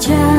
家。